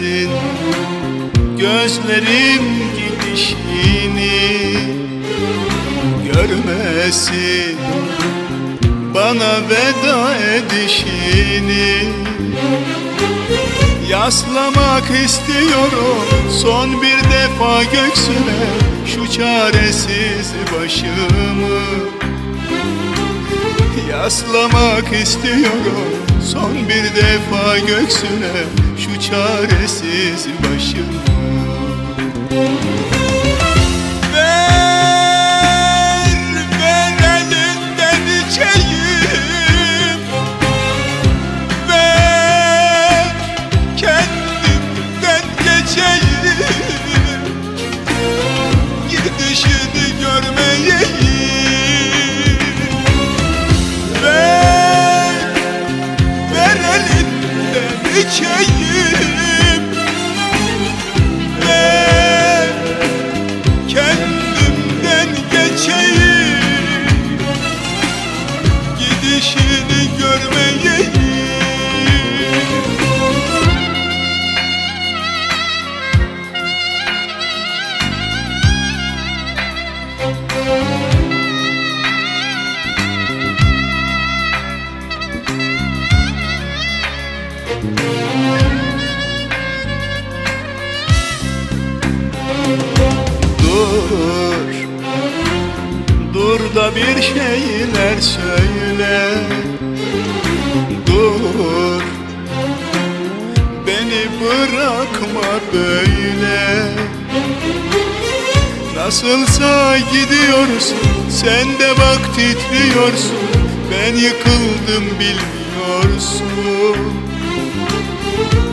görmesin Gözlerim gidişini Görmesin. Bana veda edişini Yaslamak istiyorum. Son bir defa göksüne Şu çaresiz başımı Yaslamak istiyorum. Son bir defa göksüne çaresiz başımı Bir şeyler söyle. Dur Beni bırakma böyle. Nasılsa gidiyorsun Sen de bak titriyorsun. Ben yıkıldım bilmiyorsun.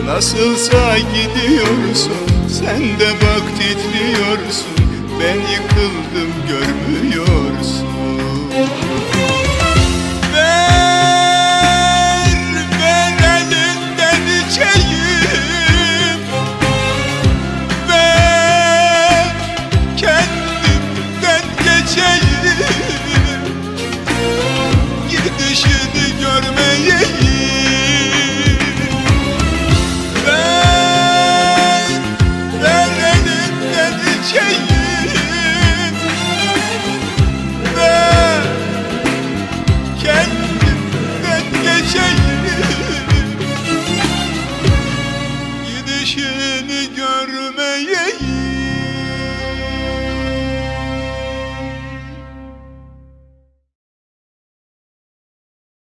Nasılsa gidiyorsun Sen de bak titriyorsun. Ben yıkıldım görmüyorsun